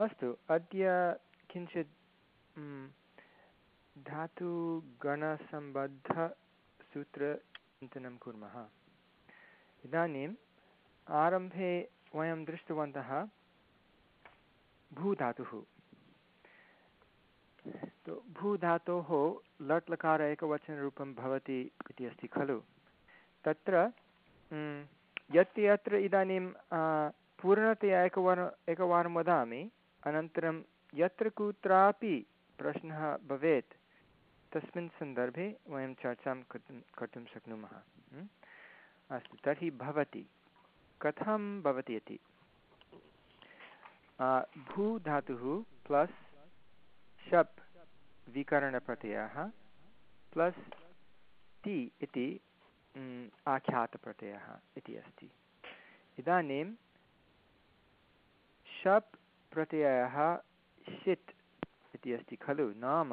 अस्तु, अद्य किञ्चित् धातुगणसम्बद्धसूत्रचिन्तनं कुर्मः। इदानीम् आरम्भे वयं दृष्टवन्तः भूधातुः। तो भूधातोः लट् लकार एकवचनरूपं भवति इति अस्ति खलु। तत्र यत् यत्र इदानीं पूर्णतया एकवार, एकवारं वदामि अनन्तरं यत्र कुत्रापि प्रश्नः भवेत्, तस्मिन् सन्दर्भे वयं चर्चां कर्तुं कर्तुं शक्नुमः। अस्तु, तर्हि भवति। कथं भवति इति? भूधातुः प्लस् शप् विकरणप्रत्ययः प्लस् ति इति आख्यातप्रत्ययः इति अस्ति। इदानीं शप् प्रत्ययः षित् इति अस्ति खलु। नाम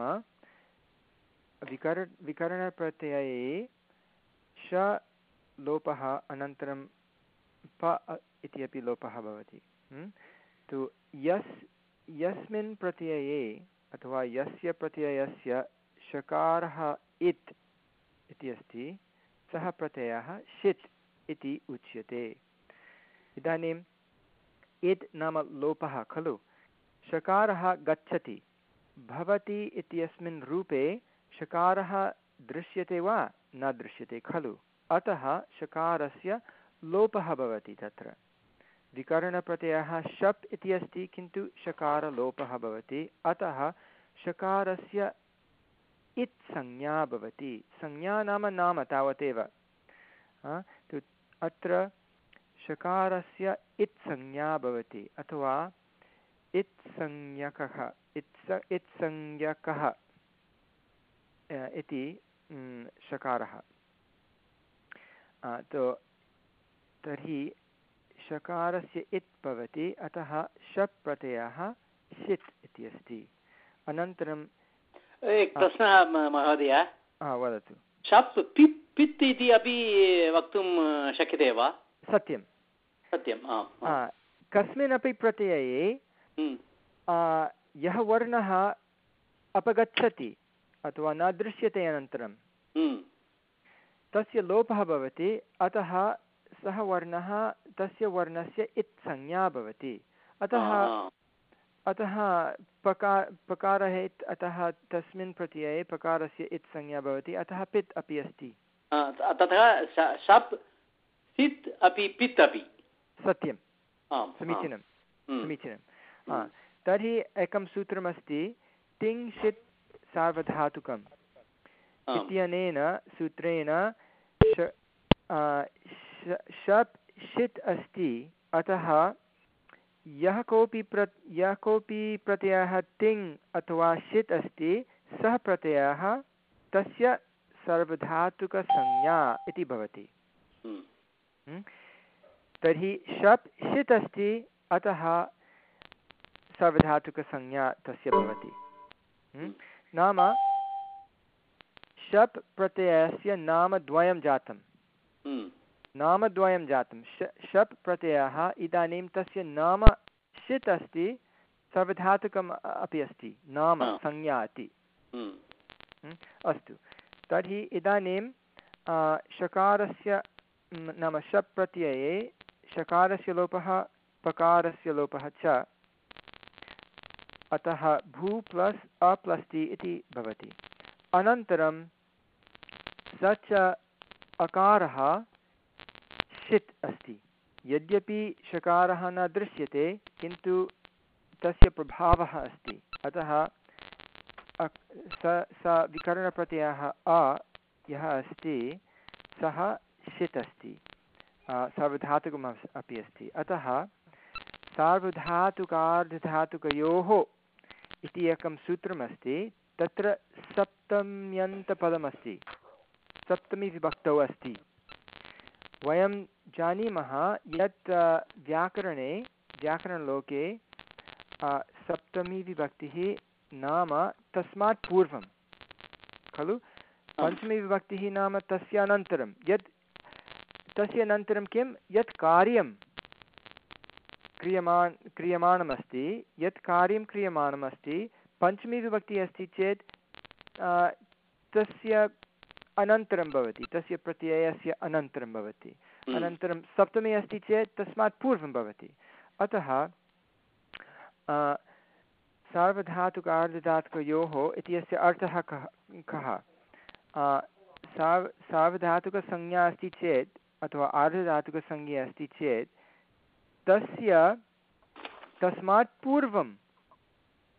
विकर विकरणप्रत्यये श लोपः अनन्तरं प इति अपि लोपः भवति। तु यस् यस्मिन् प्रत्यये अथवा यस्य प्रत्ययस्य शकारः इत् इति अस्ति, सः प्रत्ययः षित् इति उच्यते। इदानीम् इत् नाम लोपः, खलु? शकारः गच्छति। भवति इत्यस्मिन् रूपे शकारः दृश्यते वा न दृश्यते, खलु? अतः शकारस्य लोपः भवति तत्र। विकरणप्रत्ययः शप् इति अस्ति, किन्तु शकारलोपः भवति। अतः शकारस्य इत् संज्ञा भवति। संज्ञा नाम नाम तावदेव। अत्र शकारस्य इत्संज्ञा भवति अथवा इत्संज्ञकः इत्स इत्संज्ञकः इति शकारः तो तर्हि शकारस्य इत् भवति अतः शप् प्रत्ययः षित् इति अस्ति। अनन्तरं प्रश्नः महोदय। वदतु। शप् पित् पित् इति अपि वक्तुं शक्यते वा? सत्यं सत्यं कस्मिन्नपि प्रत्यये यः वर्णः अपगच्छति अथवा न दृश्यते अनन्तरं तस्य लोपः भवति अतः सः वर्णः तस्य वर्णस्य इत् संज्ञा भवति। अतः अतः पकार पकारः अतः तस्मिन् प्रत्यये पकारस्य इत् संज्ञा भवति अतः पित् अपि अस्ति। ततः शप् सित् अपि पित् अपि। सत्यं। समीचीनं। समीचीनं। तर्हि एकं सूत्रमस्ति तिङ् सार्वधातुकम्। इत्यनेन सूत्रेण शप् षित् अस्ति अतः यः कोऽपि प्र यः कोऽपि प्रत्ययः तिङ् अथवा षित् अस्ति सः प्रत्ययः तस्य सर्वधातुकसंज्ञा इति भवति। तर्हि शप् षित् अस्ति अतः सर्वधातुकसंज्ञा तस्य भवति। नाम शप् प्रत्ययस्य नामद्वयं जातं नामद्वयं जातं श शप् प्रत्ययः इदानीं तस्य नाम षित् अस्ति सर्वधातुकम् अपि अस्ति। नाम संज्ञा इति। अस्तु। तर्हि इदानीं शकारस्य नाम शप् प्रत्यये शकारस्य लोपः, पकारस्य लोपः च। अतः भू प्लस् अ प्लस् टि इति भवति। अनन्तरं स च अकारः षित् अस्ति। यद्यपि शकारः न दृश्यते, किन्तु तस्य प्रभावः अस्ति। अतः स स विकरणप्रत्ययः अ यः अस्ति, सः षित् अस्ति। सार्वधातुकम् अपि अस्ति। अतः सार्वधातुकार्धधातुकयोः इति एकं सूत्रमस्ति तत्र सप्तम्यन्तपदमस्ति। सप्तमीविभक्तौ अस्ति। वयं जानीमः यत् व्याकरणे व्याकरणलोके सप्तमीविभक्तिः नाम तस्मात् पूर्वं। खलु? पञ्चमीविभक्तिः नाम तस्य अनन्तरं यत् तस्य अनन्तरं किं? यत् कार्यं क्रियमाण क्रियमाणमस्ति यत् कार्यं क्रियमाणमस्ति पञ्चमी विभक्तिः अस्ति चेत् तस्य अनन्तरं भवति तस्य प्रत्ययस्य अनन्तरं भवति। हम्म। अनन्तरं सप्तमी अस्ति चेत् तस्मात् पूर्वं भवति। अतः सार्वधातुकार्धधातुकयोः इत्यस्य अर्थः कः कः? सार् सार्वधातुकसंज्ञा अस्ति चेत् अथवा आर्धधातुकसंज्ञा अस्ति चेत् तस्य तस्मात् पूर्वम्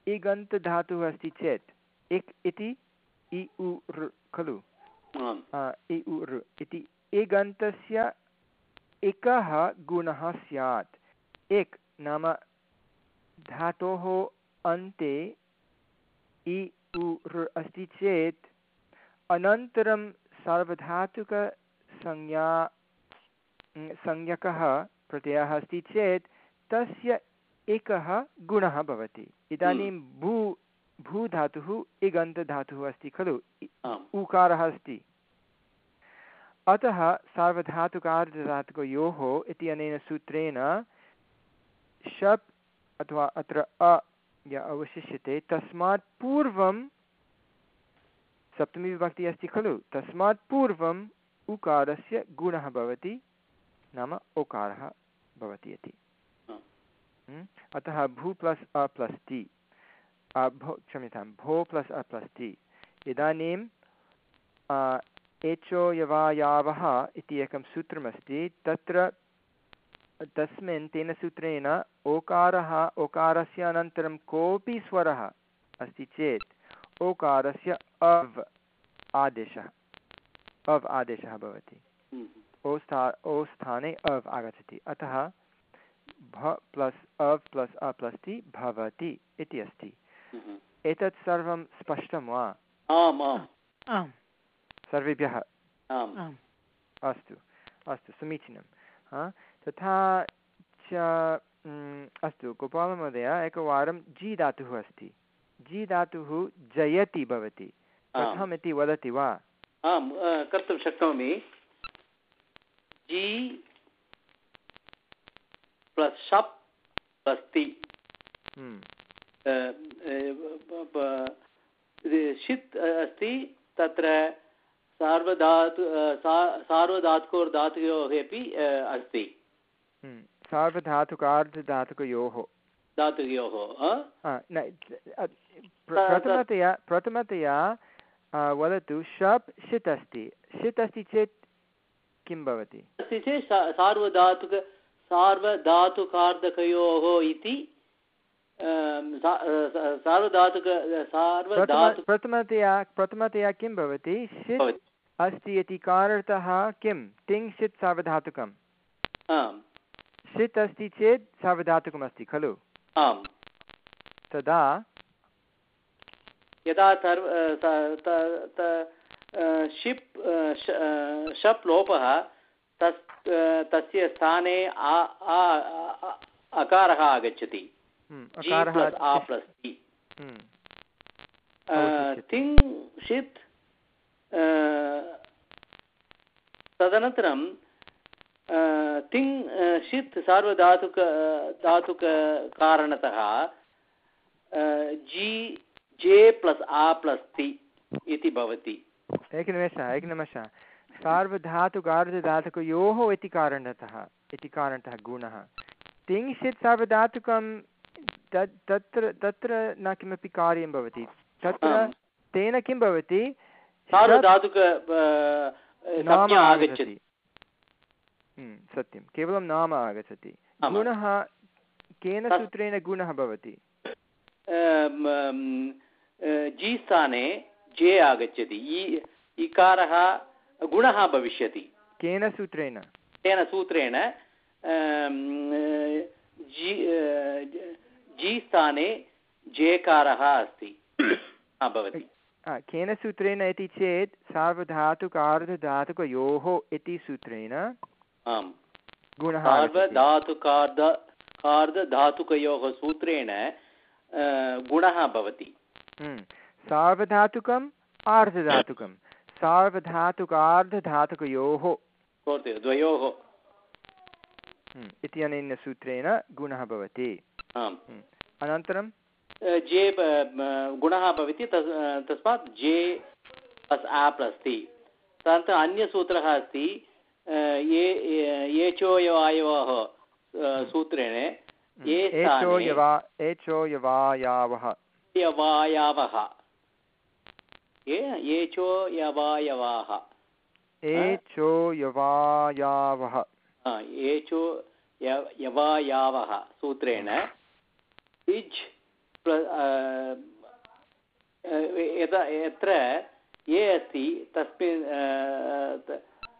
इगन्तधातुः अस्ति चेत् इक् इति इ उ ऋ खलु इ उ ऋ इति इगन्तस्य एकः गुणः स्यात्। एक् नाम धातोः अन्ते इ उ ऋ अस्ति चेत् अनन्तरं सार्वधातुकसंज्ञा संज्ञकः प्रत्ययः अस्ति चेत् तस्य एकः गुणः भवति। इदानीं हम्म। भू भूधातुः इगन्तधातुः अस्ति खलु। उकारः अस्ति। अतः सार्वधातुकार्धधातुकयोः इति अनेन सूत्रेण शप् अथवा अत्र अ य अवशिष्यते। तस्मात् पूर्वं सप्तमी विभक्तिः अस्ति खलु। तस्मात् पूर्वम् उकारस्य गुणः भवति। नाम ओकारः भवति इति। हम्म? अतः भू प्लस् अ प्लस् टि। भो क्षम्यतां भो प्लस् अ प्लस् टि। इदानीं एचो यवायावः इति एकं सूत्रमस्ति। तत्र तस्मिन् तेन सूत्रेण ओकारः ओकारस्य अनन्तरं कोऽपि स्वरः अस्ति चेत् ओकारस्य अव् आदेशः। अव् आदेशः भवति। हम्म। ओ स्था ओ स्थाने अव् आगच्छति। अतः भ प्लस् अव् प्लस् अ प्लस् टि भवति इति अस्ति। हम्म। एतत् सर्वं स्पष्टं वा? सर्वेभ्यः? अस्तु अस्तु समीचीनं। तथा च अस्तु गोपालमहोदय एकवारं जि धातुः अस्ति। जि धातुः जयति भवति। कथमिति वदति वा? आं कर्तुं शक्नोमि। जि प्लस् शप् प्लस् ति षित् अस्ति तत्र सार्वधातु सार्वधातुकोर्धातुयोः अपि अस्ति सार्वधातुकार्धधातुकयोः धातुकयोः प्रथमतया प्रथमतया वदतु शप् षित् अस्ति षित् अस्ति चेत् किं भवति? अस्ति चेत् सार्वधातुक सार्वधातुकार्धकयोः इति सार्वधातुक सार्वधातु प्रथमतया प्रथमतया किं भवति? षित् अस्ति इति कारणतः किं? तिङ् सार्वधातुकम्। षित् अस्ति चेत् सार्वधातुकमस्ति खलु? आम्। तदा यदा सर्व शिप् शप् लोपः तस् तस्य स्थाने अकारः आगच्छति। तिङ् षित् तदनन्तरं तिङ् षित् सार्वधातुक धातुककारणतः जि जे प्लस् आ प्लस् ति इति भवति। एकनिमेषः एकनिमेषः। सार्वधातुकार्धधातुकयोः इति कारणतः इति कारणतः गुणः। तिङ्षित् सार्वधातुकं तत् तत्र तत्र न किमपि कार्यं भवति। तत्र तेन किं भवति? सार्वधातुक आगच्छति। हम्म, सत्यं। केवलं नाम आगच्छति। गुणः केन सूत्रेण गुणः भवति? जि स्थाने जे आगच्छति इकारः गुणः भविष्यति केन सूत्रेण तेन सूत्रेण जि जि स्थाने जेकारः अस्ति भवति केन सूत्रेण इति चेत् सार्वधातुकार्धधातुकयोः इति सूत्रेण आम् गुणः सार्वधातुकार्ध कार्धधातुकयोः सूत्रेण गुणः भवति हम्म। सार्वधातुकम् आर्धधातुकं सार्वधातुकार्धधातुकयोः। द्वयोः। हम्म, इत्यनेन सूत्रेण गुणः भवति। हम्म। अनन्तरं? जे गुणः भवति तस्मात् जे प्लस् आ प्लस् ति। तदनन्तरम् अन्यसूत्रः अस्ति ये एचोयवायवः सूत्रेण। एचो यवा एचो यवायावः यवायावः। एचो यवायवाः। एचो यवायावः। एचो यवायावः सूत्रेण। इज् यत्र ये अस्ति तस्मिन्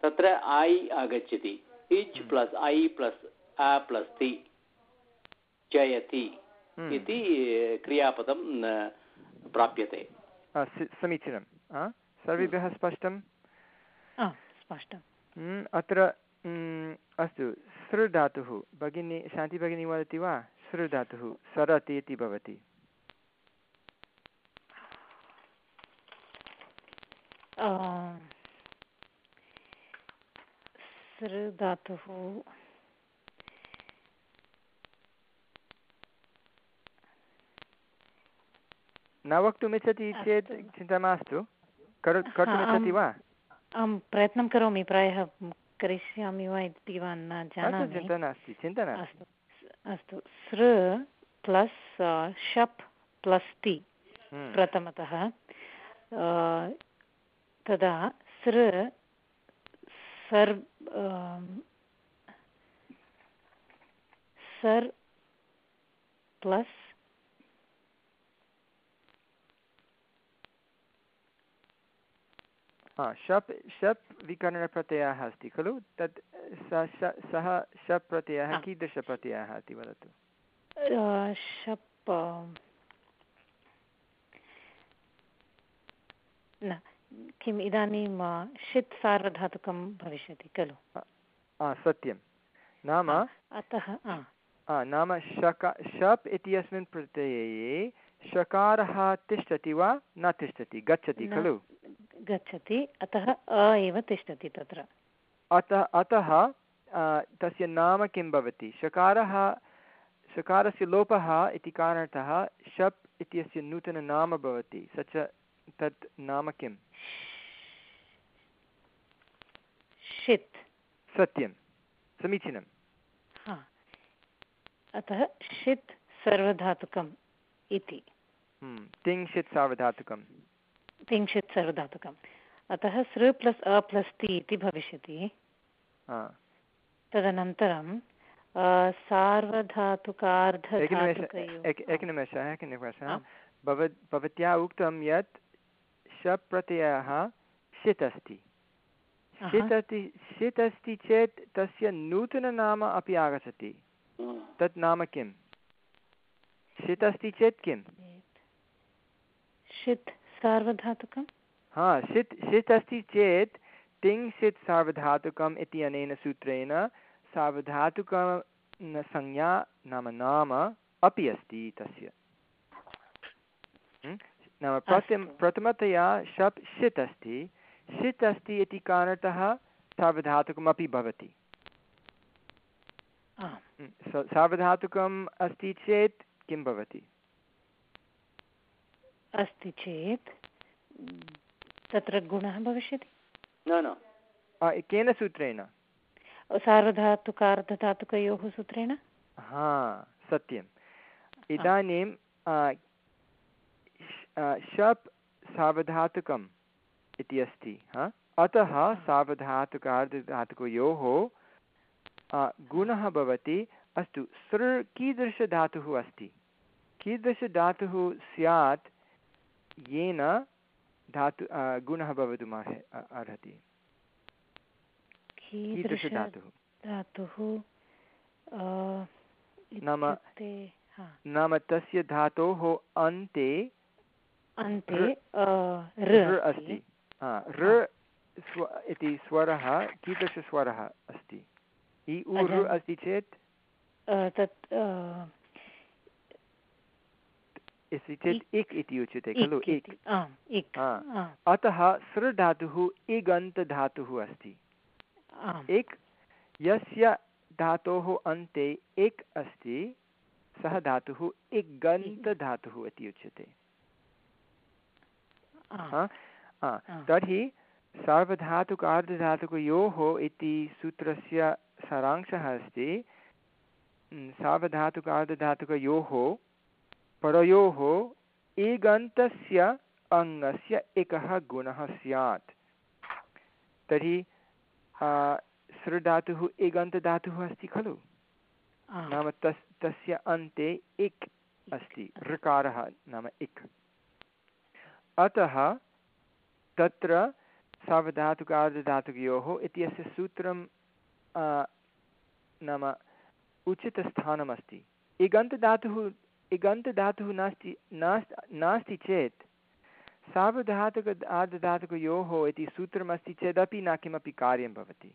तत्र ऐ आगच्छति। इज् प्लस् ऐ प्लस् आ प्लस् ति जयति हम्म। इति क्रियापदं प्राप्यते। समीचीनं सर्वेभ्यः स्पष्टं स्पष्टम्? हम्म, अत्र हम्म, अस्तु सृ धातुः भगिनी शान्ति भगिनी वदति वा? सृ धातुः सरति इति भवति। सृ धातुः न वक्तुमिच्छति चेत् चिन्ता मास्तु। कर्तुमिच्छति वा? अहं प्रयत्नं करोमि प्रायः करिष्यामि वा इति वा न जानामि। चिन्ता नास्ति चिन्ता नास्ति। अस्तु सृ प्लस् शप् प्लस् ति हम्म। प्रथमतः। तदा सृ सर् सर् प्लस् हा शप् शप् विकरणप्रत्ययः अस्ति खलु? तत् सः शप् प्रत्ययः कीदृशप्रत्ययः इति वदतु? शप् न किम् इदानीं षित् सार्वधातुकं भविष्यति खलु? सत्यं। नाम अतः नाम शक शप् इत्यस्मिन् प्रत्यये शकारः तिष्ठति वा न तिष्ठति? गच्छति खलु? गच्छति अतः अ एव तिष्ठति तत्र। अतः अतः तस्य नाम किं भवति? शकारः शकारस्य लोपः इति कारणतः शप् इत्यस्य नूतननाम भवति। स च तत् नाम किम् षित्। सत्यं। समीचीनं अतः षित् सर्वधातुकम् इति। हम्म, तिङ्षित् सार्वधातुकं तिंशित् सर्वधातुकम् अतः सृ प्लस् अ प्लस् ति इति भविष्यति। तदनन्तरं सार्वधातुकार्ध एकनिमेषः एकनिमेषः भवत्या उक्तं यत् शप् प्रत्ययः षित् अस्ति षित् अस्ति षित् अस्ति चेत् तस्य नूतननाम अपि आगच्छति। तत् नाम किं षित् अस्ति चेत् किं षित्। सार्वधातुकं हा षित् षित् अस्ति चेत् तिङ् षित् सार्वधातुकम् इति अनेन सूत्रेण सार्वधातुकं संज्ञा नाम नाम अपि अस्ति तस्य। नाम प्रथम प्रथमतया शप् षित् अस्ति। षित् अस्ति इति कारणतः सार्वधातुकमपि भवति। सार्वधातुकम् अस्ति चेत् किं भवति? अस्ति चेत् तत्र गुणः भविष्यति? न न केन सूत्रेण। सार्वधातुकार्धधातुकयोः सूत्रेण? हा सत्यम्। इदानीं शप् सार्वधातुकम् इति अस्ति हा? अतः सार्वधातुकार्धधातुकयोः गुणः भवति। अस्तु सृ कीदृशधातुः अस्ति? कीदृशधातुः स्यात्? येन धातु गुणः भवितुम् अर्हति। कीदृशधातुः धातुः? नाम नाम तस्य धातोः अन्ते अन्ते अस्ति। ऋ इति स्वरः कीदृशस्वरः अस्ति? इ उ अस्ति चेत्? तत् अस्ति चेत् इक् इति उच्यते खलु इक् अतः सृ धातुः इगन्तधातुः अस्ति। इक् यस्य धातोः अन्ते इक् अस्ति सः धातुः इगन्तधातुः इति उच्यते। तर्हि सार्वधातुकार्धधातुकयोः इति सूत्रस्य सारांशः अस्ति। सार्वधातुकार्धधातुकयोः परयोः इगन्तस्य अङ्गस्य एकः गुणः स्यात्। तर्हि सृधातुः इगन्तधातुः अस्ति खलु? नाम तस् तस्य अन्ते इक् अस्ति ऋकारः नाम इक्। अतः तत्र सावधातुकार्धधातुकयोः इत्यस्य सूत्रं नाम उचितस्थानमस्ति। इगन्तधातुः इगन्तधातुः नास्ति नास्ति नास्ति चेत् सावधातुक आर्धधातुकयोः इति सूत्रमस्ति चेदपि न किमपि कार्यं भवति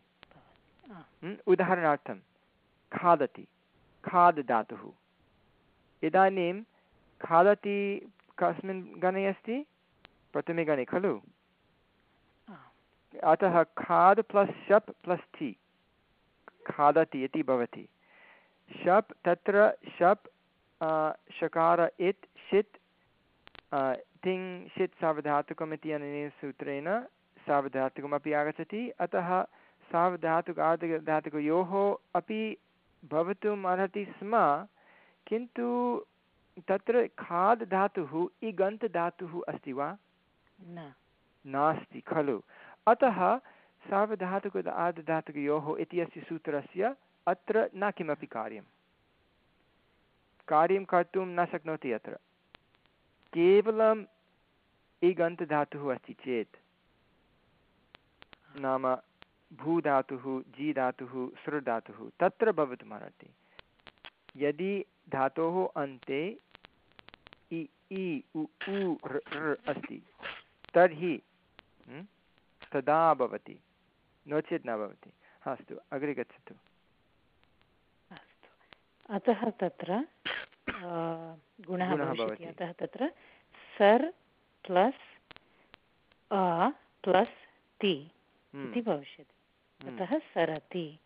उदाहरणार्थं खादति खाद् धातुः इदानीं खादति कस्मिन् गणे अस्ति प्रथमे गणे खलु अतः खाद् प्लस् शप् प्लस् ति खादति इति भवति शप् तत्र शप् शकार इत् षित् तिङ् षित् सावधातुकम् इति अनेन सूत्रेण सावधातुकमपि आगच्छति अतः सावधातुक आर्धधातुकयोः अपि भवितुम् अर्हति स्म किन्तु तत्र खाद् धातुः इगन्त् धातुः अस्ति वा नास्ति खलु अतः सार्वधातुक आर्धधातुकयोः इत्यस्य सूत्रस्य अत्र न किमपि कार्यं कार्यं कर्तुं न शक्नोति अत्र। केवलम् इगन्तधातुः अस्ति चेत्, नाम भूधातुः जी धातुः सृ धातुः तत्र भवितुमर्हति यदि धातोः अन्ते इ इ, उ उ अस्ति, तर्हि तदा भवति, नो चेत् न भवति। अस्तु, अग्रे गच्छतु। अतः तत्र गुणः भवति। अतः तत्र सर् प्लस् अ प्लस् ति इति भविष्यति। अतः हम्म। सरति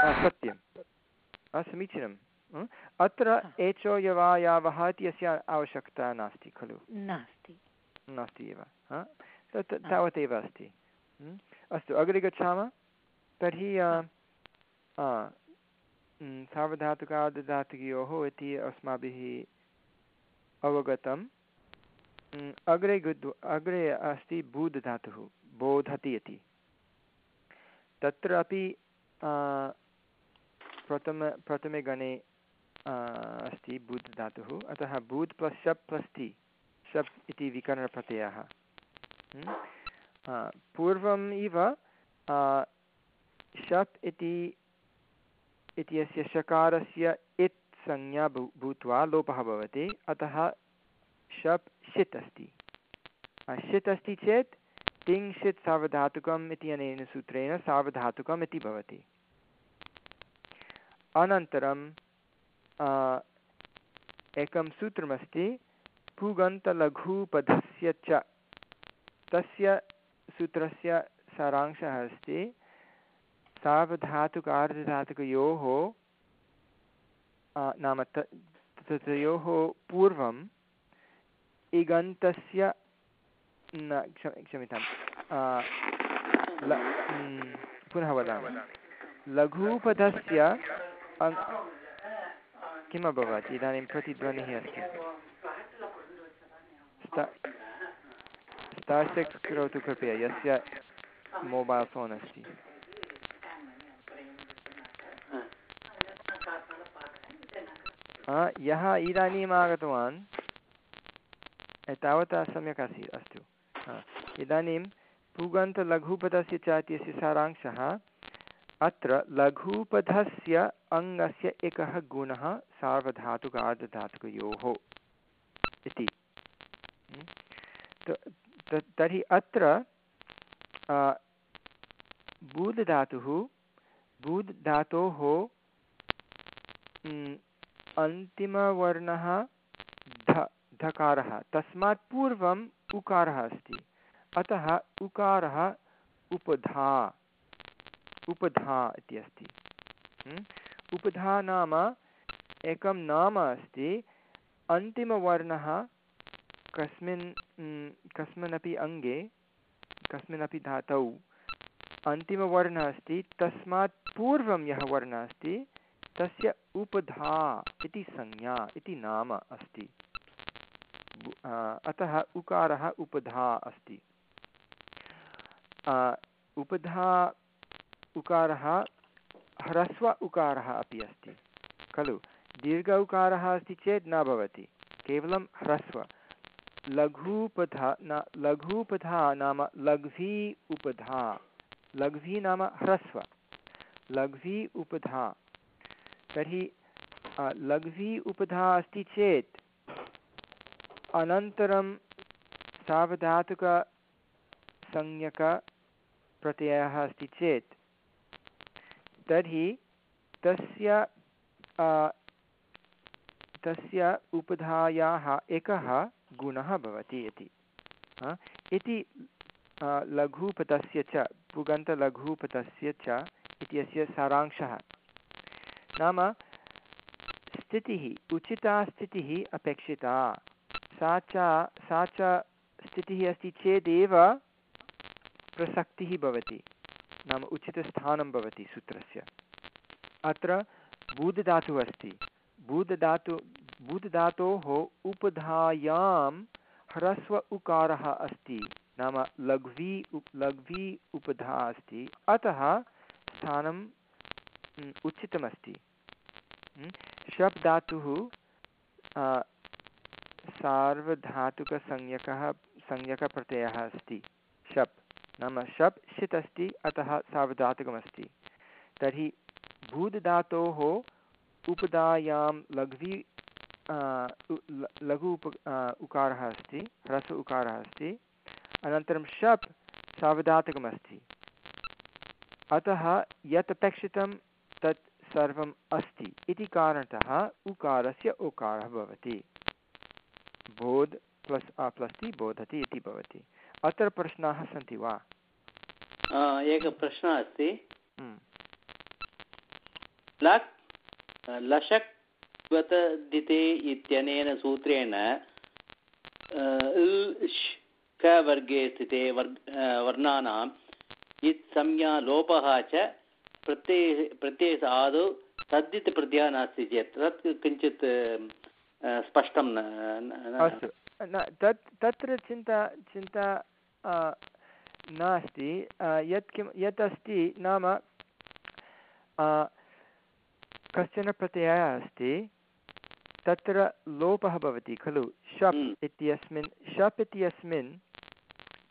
सत्यं समीचीनम्। अत्र एचो यवायावः इत्यस्य आवश्यकता नास्ति खलु? नास्ति। नास्ति एव। तत् तावदेव अस्ति। अस्तु अग्रे गच्छामः। तर्हि सावधातुकादधातुकयोः इति अस्माभिः अवगतम्। अग्रे अग्रे अस्ति बूधधातुः बोधति इति। तत्रापि प्रथम, प्रथमे गणे अस्ति बूत् धातुः अतः बूत् प्लस् शप् प्लस् ति शप् इति विकरणप्रत्ययः। पूर्वम् इव शप् इति इत्यस्य शकारस्य इत् संज्ञा भू, भूत्वा लोपः भवति। अतः शप् षित् अस्ति। षित् अस्ति चेत् तिंशित् सावधातुकम् इति अनेन सूत्रेण सावधातुकम् इति भवति। अनन्तरं एकं सूत्रमस्ति पुगन्तलघुपधस्य च। तस्य सूत्रस्य सारांशः अस्ति सावधातुक आर्धधातुकयोः नाम तयोः पूर्वम् इगन्तस्य, न क्ष क्षम्यतां पुनः वदामि। लघुपदस्य किम् अभवत्? इदानीं प्रतिध्वनिः अस्ति। स्टार् करोतु कृपया, यस्य मोबैल् फ़ोन् अस्ति। यः इदानीम् आगतवान् तावता सम्यक् आसीत् अस्तु। इदानीं पुगन्तलघुपदस्य च इत्यस्य सारांशः। अत्र लघुपधस्य अङ्गस्य एकः गुणः सार्वधातुक आर्धधातुकयोः इति तर्हि अत्र बूधधातुः बूधधातोः अन्तिमवर्णः ध, धकारः। तस्मात् पूर्वम् उकारः अस्ति। अतः उकारः उपधा उपधा इति अस्ति। उपधा नाम एकं नाम अस्ति। अन्तिमवर्णः कस्मिन् कस्मिन्नपि अङ्गे, कस्मिन्नपि धातौ अन्तिमवर्णः अस्ति। तस्मात् पूर्वं यः वर्णः अस्ति तस्य उपधा इति संज्ञा इति नाम अस्ति। अतः उकारः उपधा अस्ति। उपधा उकारः ह्रस्व उकारः अपि अस्ति। खलु? दीर्घ उकारः अस्ति चेत् न भवति। केवलं ह्रस्व। लघूपधा न, लघूपधा नाम लघ्वी उपधा। लघ्वी नाम ह्रस्व। लघ्वी उपधा। तर्हि लघ्वी उपधा अस्ति चेत्, अनन्तरं सावधातुकसंज्ञकप्रत्ययः अस्ति चेत्, तर्हि तस्य तस्य उपधायाः एकः गुणः भवति इति इति लघुपतस्य च पुगन्तलघुपतस्य च इत्यस्य सारांशः। नाम स्थितिः, उचिता स्थितिः अपेक्षिता। सा च सा च स्थितिः अस्ति चेदेव प्रसक्तिः भवति। नाम उचितस्थानं भवति सूत्रस्य। अत्र बूधधातुः अस्ति। बूधधातु बूधधातोः उपधायां ह्रस्व उकारः अस्ति। नाम लघ्वी उप् लघ्वी उपधा अस्ति। अतः स्थानं उचितमस्ति। शप् धातुः सार्वधातुकसंज्ञकः, संज्ञकप्रत्ययः अस्ति। शप् नाम शप् षित् अस्ति अतः सार्वधातुकमस्ति। तर्हि भूतधातोः उपदायां लघ्वी लघु उप उकारः अस्ति, ह्रस्व उकारः अस्ति। अनन्तरं शप् सावधातकमस्ति अतः यत् अपेक्षितं तत् सर्वम् अस्ति इति कारणतः उकारस्य उकारः भवति। बोध् प्लस् अ प्लस् टि बोधति इति भवति। अत्र प्रश्नाः सन्ति वा? एकः प्रश्नः अस्ति। हम्म। लक् लशक्वतदिते इत्यनेन सूत्रेण वर्गे स्थिते वर् वर्णानाम् इत्संज्ञा लोपः च प्रत्यय प्रत्ययस्य आदौ तद्दित् प्रत्ययः नास्ति चेत् तत् किञ्चित् स्पष्टं अस्तु। तत् तत्र चिन्ता चिन्ता नास्ति। यत् किं यत् अस्ति नाम कश्चन प्रत्ययः अस्ति। तत्र लोपः भवति खलु। शप् हम्म। इत्यस्मिन् शप् इत्यस्मिन्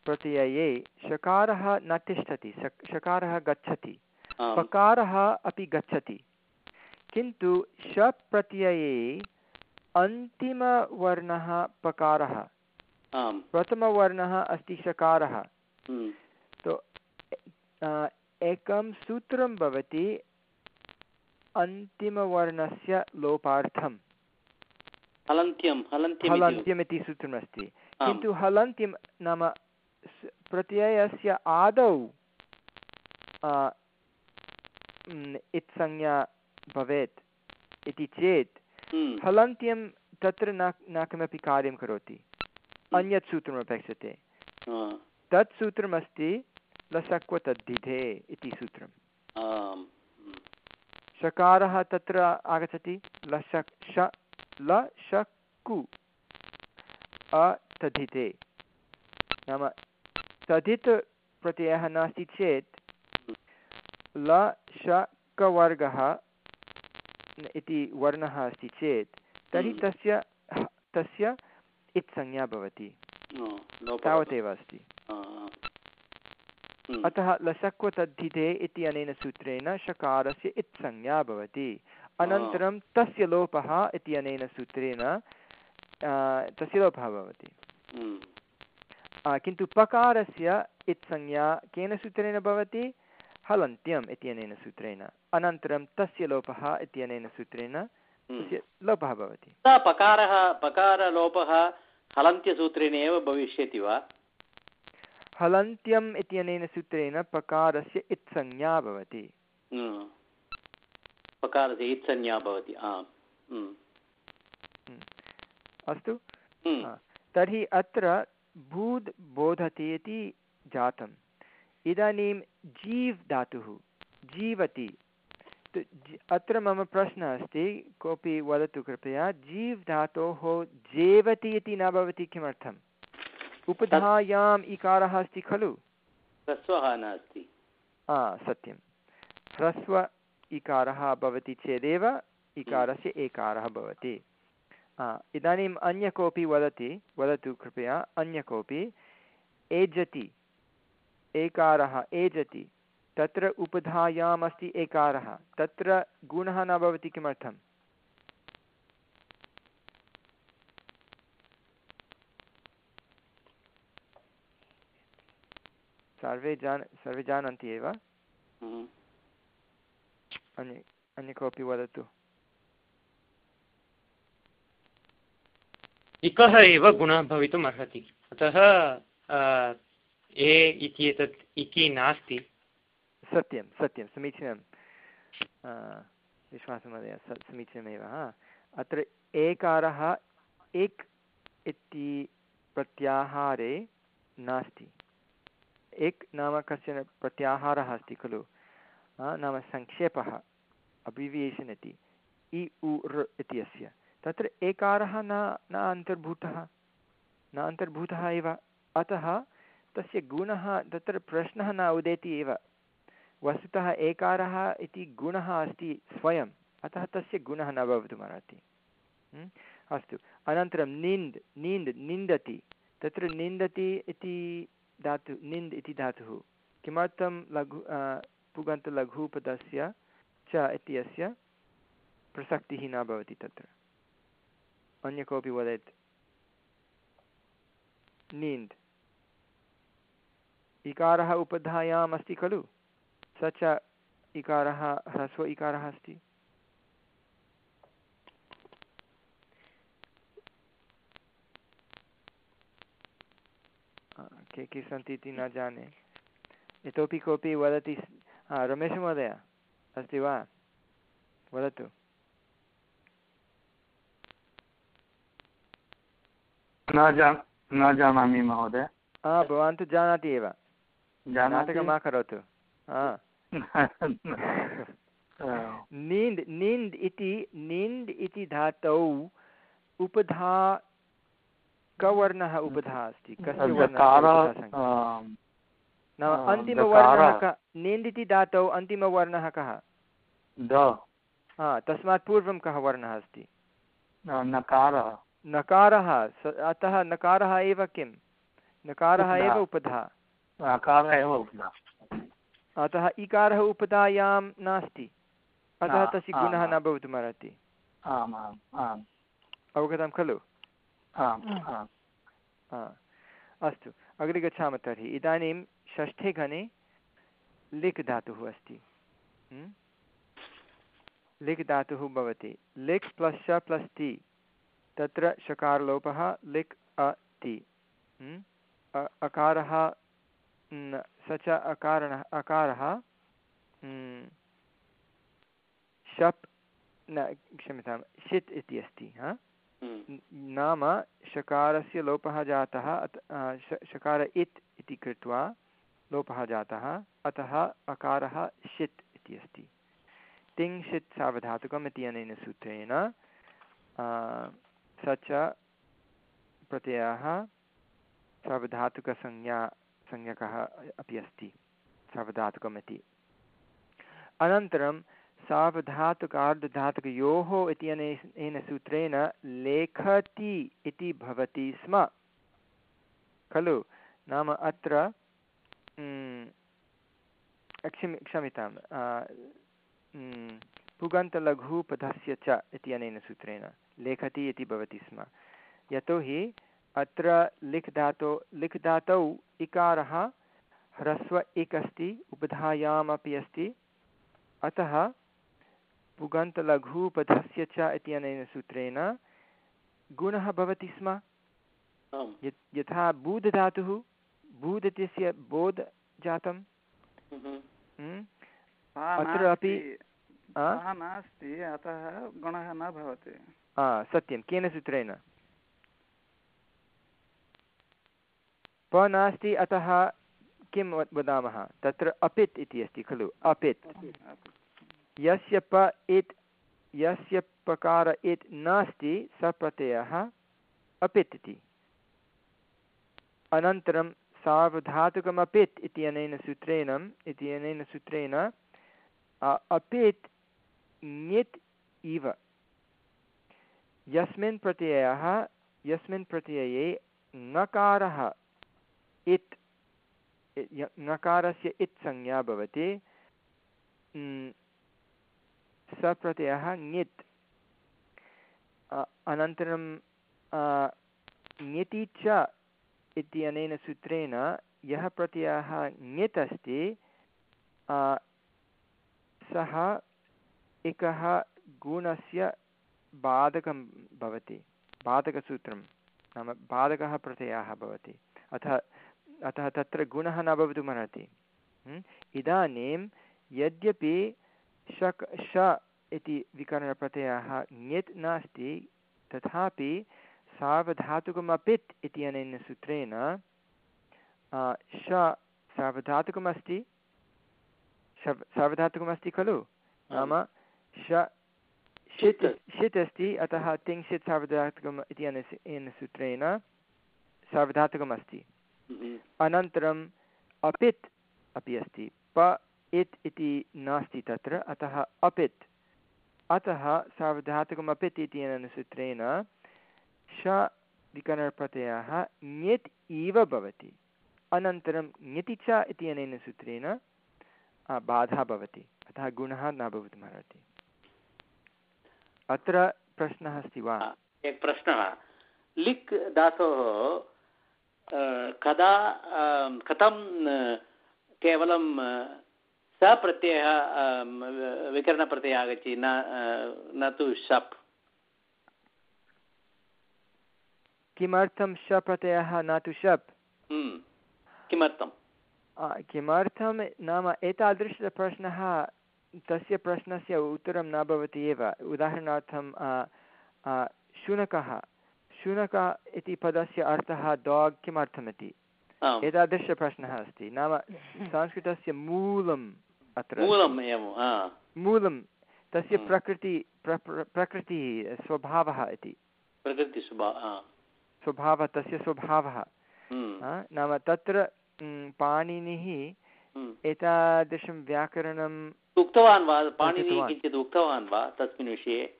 प्रत्यये शकारः न तिष्ठति शकारः गच्छति। पकारः अपि गच्छति। किन्तु शप् प्रत्यये अन्तिमवर्णः पकारः। प्रथमवर्णः अस्ति शकारः हम्म। तो एकं सूत्रं भवति अन्तिमवर्णस्य लोपार्थं हलन्त्यं हलन्त्यम् इति। सूत्रमस्ति। किन्तु हलन्त्यं नाम प्रत्ययस्य आदौ इत्संज्ञा भवेत् इति चेत् हम्म। हलन्त्यं तत्र न न किमपि कार्यं करोति। हम्म। अन्यत् सूत्रम् अपेक्षते। तत् सूत्रमस्ति लसक्व तद्धिधे इति सूत्रम्। शकारः तत्र आगच्छति लशक् श ल शक्कु अतधिते नाम तदित् प्रत्ययः नास्ति चेत् ल शकवर्गः इति वर्णः अस्ति चेत् तर्हि हम्म। तस्य तस्य इत्संज्ञा भवति। तावदेव अस्ति। हम्म। अतः लसक्व तद्धिते इति अनेन सूत्रेण शकारस्य इत्संज्ञा भवति। अनन्तरं तस्य लोपः इति अनेन सूत्रेण तस्य लोपः भवति। हम्म। किन्तु पकारस्य इत्संज्ञा केन सूत्रेण भवति? हलन्त्यम् इत्यनेन सूत्रेण अनन्तरं तस्य लोपः इत्यनेन सूत्रेण हम्म। लोपः भवति। पकारः पकारलोपः हलन्त्यसूत्रेण एव भविष्यति वा? हलन्त्यम् इत्यनेन सूत्रेण पकारस्य इत्संज्ञा भवति। पकारस्य इत्संज्ञा भवति अस्तु। तर्हि अत्र भूद् बोधति इति जातम्। इदानीं जीव् धातुः जीवति। अत्र मम प्रश्नः अस्ति कोऽपि वदतु कृपया जीव् धातोः जेवति इति न भवति किमर्थम्? उपधायाम् इकारः अस्ति खलु? ह्रस्वः नास्ति। हा सत्यं ह्रस्व इकारः भवति चेदेव इकारस्य एकारः भवति। इदानीम् अन्य कोऽपि वदति वदतु कृपया अन्य कोऽपि। एजति। एकारः एजति। तत्र उपधायाम् अस्ति एकारः। तत्र गुणः न भवति किमर्थम्? सर्वे जान सर्वे जानन्ति एव? हम्म। अन्य अन्य कोऽपि वदतु? इकः एव गुणः भवितुम् अर्हति अतः ए इति एतत् इति नास्ति। सत्यं सत्यं, समीचीनं। विश्वासमहोदय समीचीनमेव अत्र एकारः एक् इति प्रत्याहारे नास्ति। एक् नाम कश्चन प्रत्याहारः अस्ति खलु। नाम सङ्क्षेपः अब्रिवियेशन् इति। इ, उ ऋ इति अस्य। तत्र एकारः न न अन्तर्भूतः न अन्तर्भूतः एव। अतः तस्य गुणः तत्र प्रश्नः न उदेति एव। वस्तुतः एकारः इति गुणः अस्ति स्वयम् अतः तस्य गुणः न भवितुमर्हति अस्तु। अनन्तरं निन्द् निन्द्, निन्दति। तत्र निन्दति इति धातु, निन्द् इति धातुः। किमर्थं लघु पुगन्तलघुपदस्य च इत्यस्य प्रसक्तिः न भवति तत्र? अन्य कोऽपि वदेत्? नीन्द्। इकारः उपधायाम् अस्ति खलु? स च इकारः ह्रस्व इकारः अस्ति। के के सन्ति इति न जाने। इतोपि कोऽपि वदति रमेशमहोदय अस्ति वा? वदतु। न जान् न जानामि महोदय। भवान् तु जानाति एव। नाटकं मा करोतु नीन्द् नीन्द् इति नीन्द् इति धातौ उपधा कवर्णः उपधा अस्ति। कस्य नाम अन्तिमवर्णः कः? नीन्द् इति धातौ अन्तिमवर्णः कः? तस्मात् पूर्वं कः वर्णः अस्ति? नकारः। नकारः अतः नकारः एव किं नकारः एव उपधा। एव अतः इकारः उपधायां नास्ति। अतः तस्य गुणः न भवितुमर्हति अवगतं खलु? अस्तु अग्रे गच्छामः तर्हि। इदानीं षष्ठे गणे लिक् धातुः अस्ति। लिक् धातुः भवति। लिक् प्लस् च प्लस् ति। तत्र शकारलोपः लिक् अ ति। अकारः स च अकारणः अकारः शप् न क्षम्यतां षित् इति अस्ति हा? नाम शकारस्य लोपः जातः शकार इत् इति कृत्वा लोपः जातः अतः अकारः षित् इति अस्ति। तिङ्षित् सावधातुकम् इति अनेन सूत्रेण स च प्रत्ययः सावधातुकसंज्ञा संज्ञकः अपि अस्ति, सावधातुकमिति। अनन्तरं सावधातुकार्धधातुकयोः इति अनेन सूत्रेण लेखति इति भवति स्म। खलु, नाम अत्र क्षमि क्षम्यतां पुगन्तलघुपदस्य च इति अनेन सूत्रेण लेखति इति भवति स्म। यतोहि अत्र लिख् धातो लिख् धातौ इकारः ह्रस्व इक् अस्ति उपधायामपि अस्ति। अतः पुगन्तलघुपधस्य च इत्यनेन सूत्रेण गुणः भवति स्म। यथा बूधधातुः भूत् इत्यस्य बोध् जातं अत्र अपि नास्ति अतः गुणः न भवति। सत्यं। केन सूत्रेण? प नास्ति, अतः किं वदामः? तत्र अपित् इति अस्ति खलु, अपित्। यस्य प इत्, यस्य पकार इत् नास्ति स प्रत्ययः अपित् इति। अनन्तरं सार्वधातुकमपित् इत्यनेन सूत्रेण इत्यनेन सूत्रेण अपित् ङित् इव। यस्मिन् प्रत्ययः, यस्मिन् प्रत्यये ङकारः इत् ङकारस्य इत् संज्ञा भवति। स प्रत्ययः ङित्। अनन्तरं ङिति च इत्यनेन सूत्रेण यः प्रत्ययः ङित् अस्ति सः एकः गुणस्य बाधकं भवति। बाधकसूत्रं नाम बाधकः प्रत्ययः भवति। अतः अतः तत्र गुणः न भवितुमर्हति इदानीं यद्यपि शक् श इति विकरणप्रत्ययः ङित् नास्ति तथापि सार्वधातुकमपित् इत्यनेन सूत्रेण श सार्वधातुकमस्ति। सार्वधातुकमस्ति खलु? नाम श षित् षित् अस्ति अतः तिङ्क्षित् सार्वधातुकम् इति अनेन सूत्रेण सार्वधातुकमस्ति। हम्म। अनन्तरम् अपित् अपि अस्ति। प, इत् इति नास्ति तत्र, अतः अपित्। अतः सार्वधातुकम् अपित् इत्यनेन सूत्रेण श ङित् इव भवति। अनन्तरं ङिति च इत्यनेन सूत्रेण बाधा भवति। अतः गुणः न भवितुमर्हति अत्र प्रश्नः अस्ति वा? प्रश्नः। लिक् धातोः कदा कथं केवलं सप्रत्ययः विकरणप्रत्ययः आगच्छति न न तु शप्। किमर्थं शप्रत्ययः न तु शप्? हम्म। किमर्थं? किमर्थं नाम एतादृशप्रश्नः तस्य प्रश्नस्य उत्तरं न भवति एव। उदाहरणार्थं शुनकः। शुनक इति पदस्य अर्थः डाग् किमर्थमिति? एतादृशप्रश्नः अस्ति। नाम संस्कृतस्य मूलम् अत्र मूलं तस्य प्रकृति प्रकृतिः स्वभावः इति। स्वभावः तस्य स्वभावः। नाम तत्र पाणिनिः एतादृशं व्याकरणम् उक्तवान् वा? पाणिनिः किञ्चित् उक्तवान् वा तस्मिन् विषये?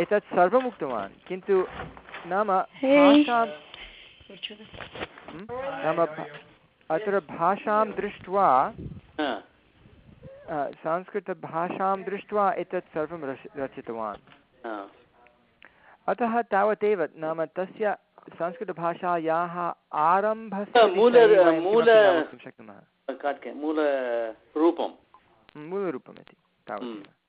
एतत् सर्वम् उक्तवान् किन्तु नाम भाषां नाम अत्र भाषां दृष्ट्वा संस्कृतभाषां दृष्ट्वा एतत् सर्वं रच रचितवान्। अतः तावदेव नाम तस्य संस्कृतभाषायाः आरम्भस्य मूलरूपम्। इति तावदेव।